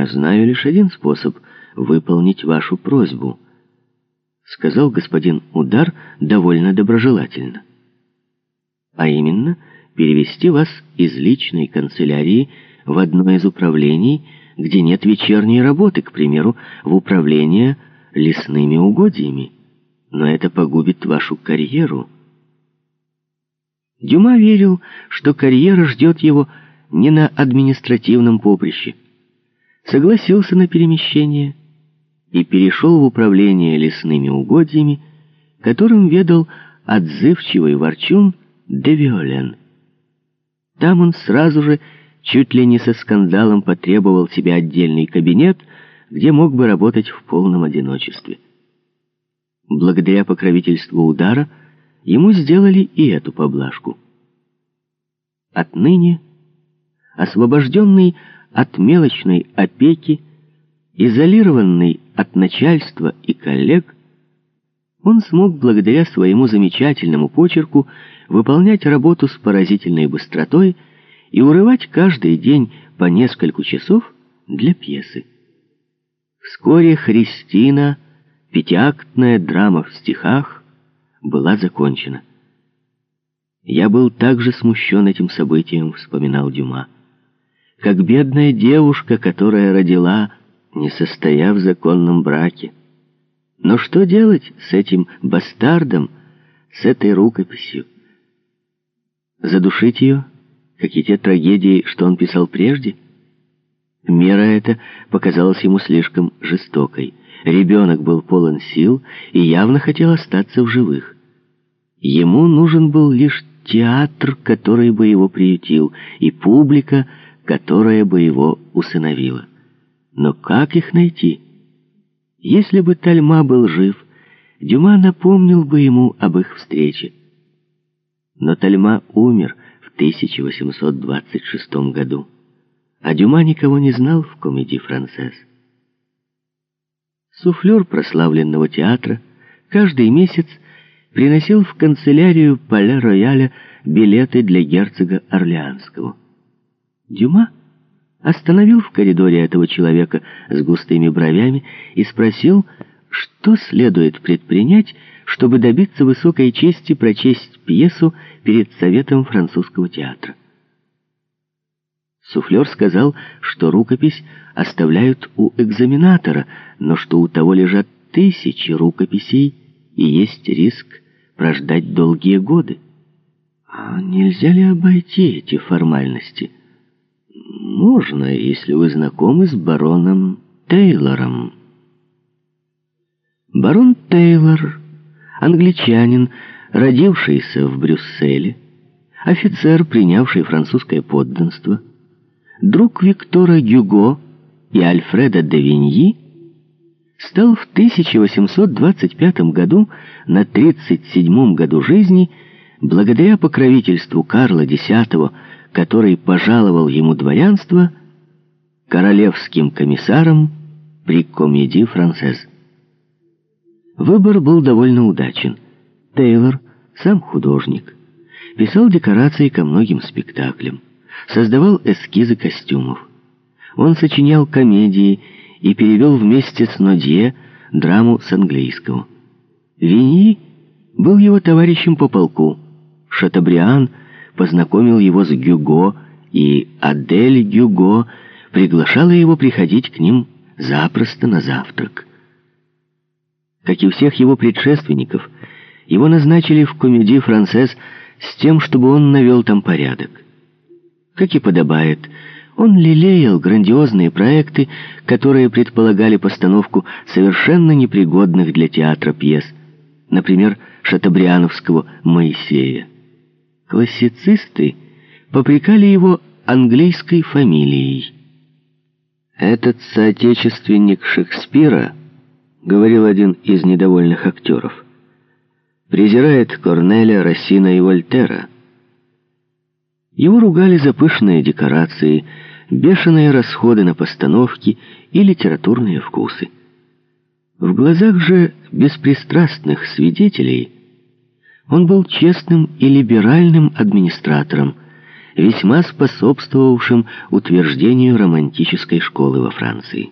«Я знаю лишь один способ выполнить вашу просьбу», — сказал господин Удар довольно доброжелательно. «А именно, перевести вас из личной канцелярии в одно из управлений, где нет вечерней работы, к примеру, в управление лесными угодьями. Но это погубит вашу карьеру». Дюма верил, что карьера ждет его не на административном поприще. Согласился на перемещение и перешел в управление лесными угодьями, которым ведал отзывчивый ворчун Девиолен. Там он сразу же чуть ли не со скандалом потребовал себе отдельный кабинет, где мог бы работать в полном одиночестве. Благодаря покровительству удара ему сделали и эту поблажку. Отныне, освобожденный от мелочной опеки, изолированный от начальства и коллег, он смог благодаря своему замечательному почерку выполнять работу с поразительной быстротой и урывать каждый день по несколько часов для пьесы. Вскоре «Христина», пятиактная драма в стихах, была закончена. «Я был также смущен этим событием», — вспоминал Дюма, «как бедная девушка, которая родила, не состояв в законном браке. Но что делать с этим бастардом, с этой рукописью? Задушить ее, как и те трагедии, что он писал прежде? Мера эта показалась ему слишком жестокой. Ребенок был полон сил и явно хотел остаться в живых. Ему нужен был лишь театр, который бы его приютил, и публика, которая бы его усыновила. Но как их найти? Если бы Тальма был жив, Дюма напомнил бы ему об их встрече. Но Тальма умер в 1826 году, а Дюма никого не знал в комедии «Францесс». Суфлер прославленного театра каждый месяц приносил в канцелярию Пале-Рояля билеты для герцога Орлеанского. Дюма остановил в коридоре этого человека с густыми бровями и спросил, что следует предпринять, чтобы добиться высокой чести прочесть пьесу перед Советом французского театра. Суфлер сказал, что рукопись оставляют у экзаменатора, но что у того лежат тысячи рукописей, и есть риск прождать долгие годы. А нельзя ли обойти эти формальности? Можно, если вы знакомы с бароном Тейлором. Барон Тейлор, англичанин, родившийся в Брюсселе, офицер, принявший французское подданство, друг Виктора Гюго и Альфреда де Виньи, стал в 1825 году на 37 году жизни благодаря покровительству Карла X, который пожаловал ему дворянство, королевским комиссаром при комедии «Францез». Выбор был довольно удачен. Тейлор, сам художник, писал декорации ко многим спектаклям, создавал эскизы костюмов. Он сочинял комедии и перевел вместе с Нодье драму с английского. Виньи был его товарищем по полку. Шатабриан познакомил его с Гюго, и Адель Гюго приглашала его приходить к ним запросто на завтрак. Как и всех его предшественников, его назначили в комедии «Францесс» с тем, чтобы он навел там порядок. Как и подобает, он лелеял грандиозные проекты, которые предполагали постановку совершенно непригодных для театра пьес, например, шатабриановского «Моисея». Классицисты попрекали его английской фамилией. «Этот соотечественник Шекспира», — говорил один из недовольных актеров, презирает Корнеля, Рассина и Вольтера. Его ругали за пышные декорации, бешеные расходы на постановки и литературные вкусы. В глазах же беспристрастных свидетелей он был честным и либеральным администратором, весьма способствовавшим утверждению романтической школы во Франции.